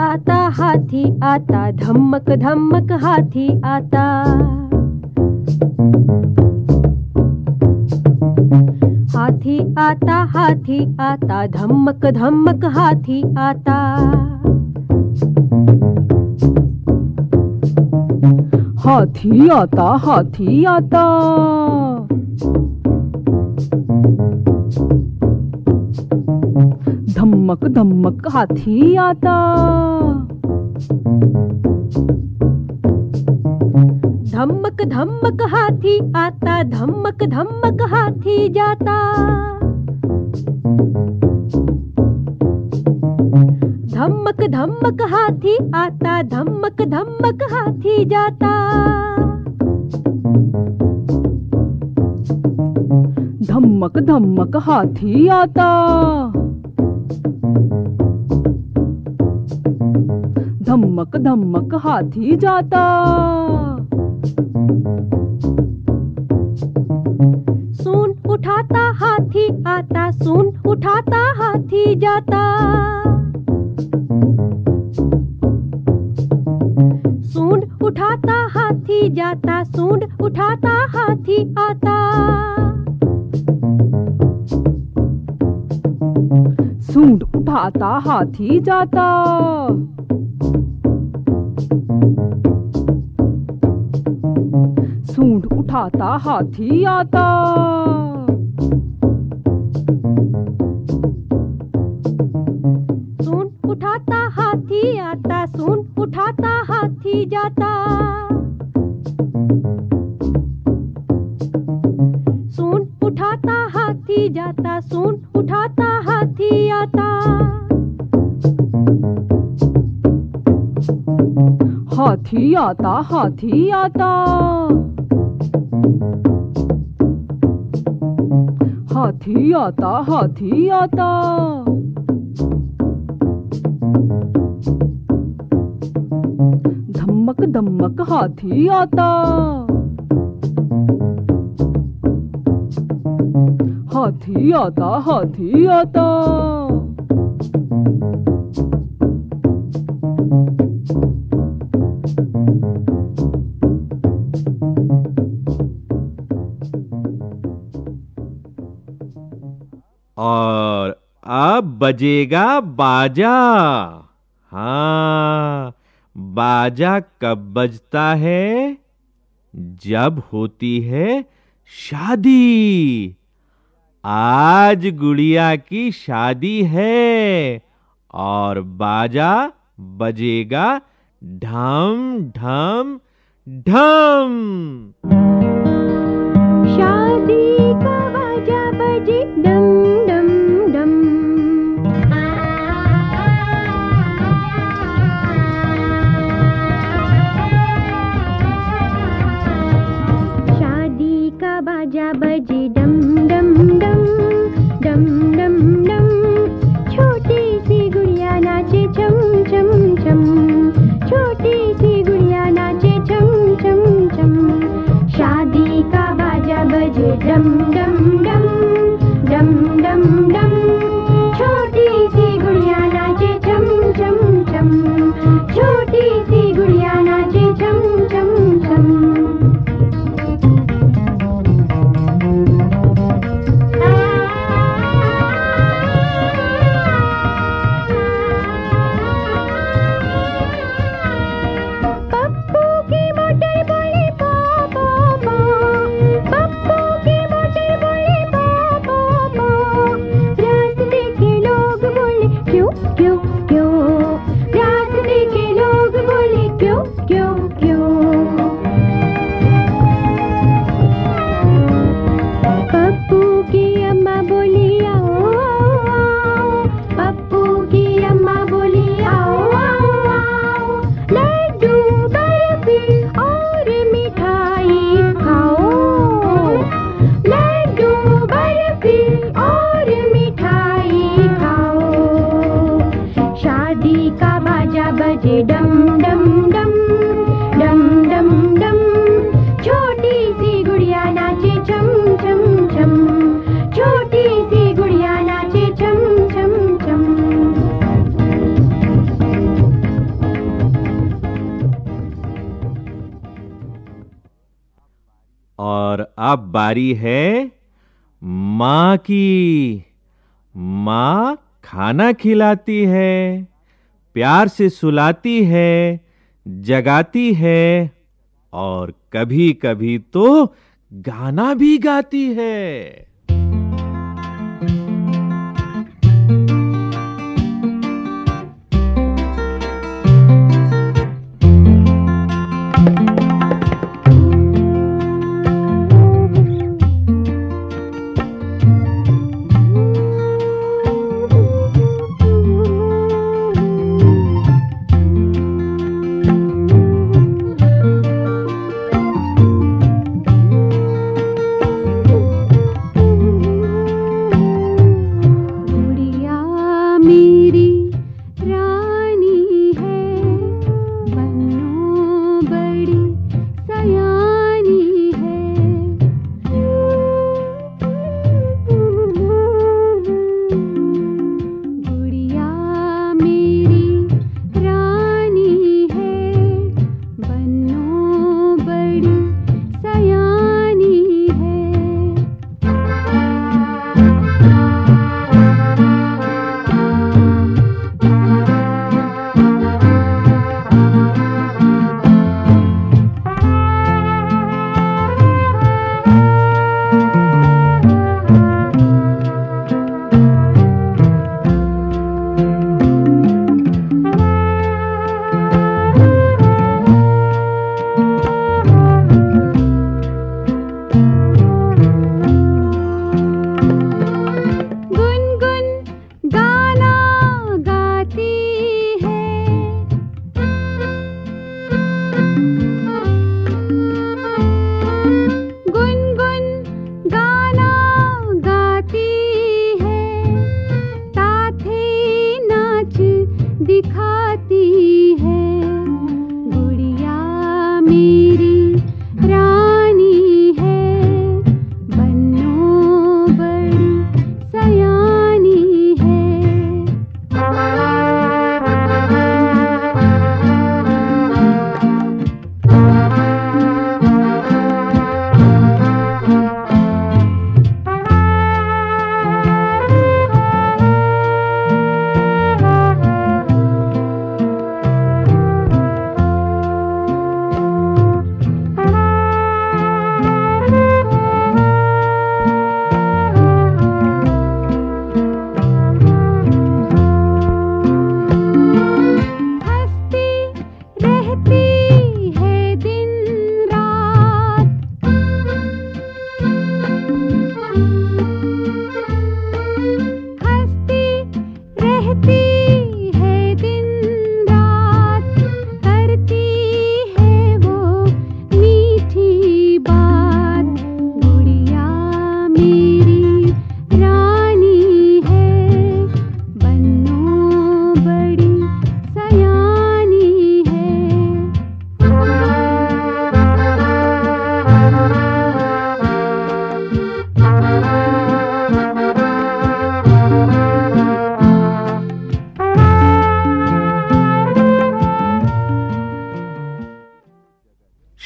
आता हाथी आता धमक धमक हाथी आता। हाथी आता हाथी आता धमक धमक हाथी आता। हाथी आता हाथी आता। धमक धमक हाथी आता धमक धमक हाथी आता धमक धमक हाथी जाता धमक धमक हाथी आता धमक धमक हाथी जाता धमक धमक हाथी आता धमक धमक हाथी जाता। सून उठाता हाथी आता सून उठाता हाथी जाता। सूंड उठाता हाथी जाता सूंड उठाता हाथी आता। सूंड उठाता हाथी जाता। सूंड उठाता हाथी आता। सूंड उठाता हाथी आता सूंड उठाता हाथी जाता। सूंड उठाता हाथी जाता सूंड उठाता हाथी आता। हाथी आता हाथी आता। हाथी आता हाथी आता। धमक धमक हाथी आता। हाथी आता हाथी आता। और अब बजेगा बाजा। हाँ बाजा कब बजता है? जब होती है शादी। आज गुड़िया की शादी है और बाजा बजेगा ढम ढम ढम। शादी का बाजा बजे डम डम डम डम डम डम डम। छोटी सी गुड़िया नाचे छम छम छम छोटी सी गुड़िया नाचे छम छम छम और अब बारी है माँ की। माँ खाना खिलाती है। प्यार से सुलाती है जगाती है और कभी-कभी तो गाना भी गाती है। दिखाती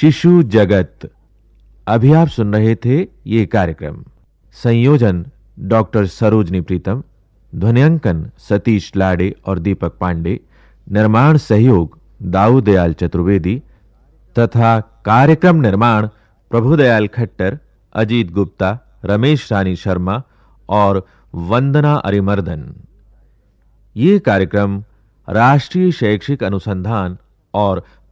शिशु जगत। अभी आप सुन रहे थे ये कार्यक्रम। संयोजन डॉक्टर सरोजनी प्रीतम, ध्वनियांकन सतीश लाड़े और दीपक पांडे, निर्माण सहयोग दाऊदयाल चतुर्वेदी, तथा कार्यक्रम निर्माण प्रभुदयाल खट्टर, अजीत गुप्ता, रमेश रानी शर्मा और वंदना अरिमर्दन। ये कार्यक्रम राष्ट्रीय शैक्षिक अनुसंधान और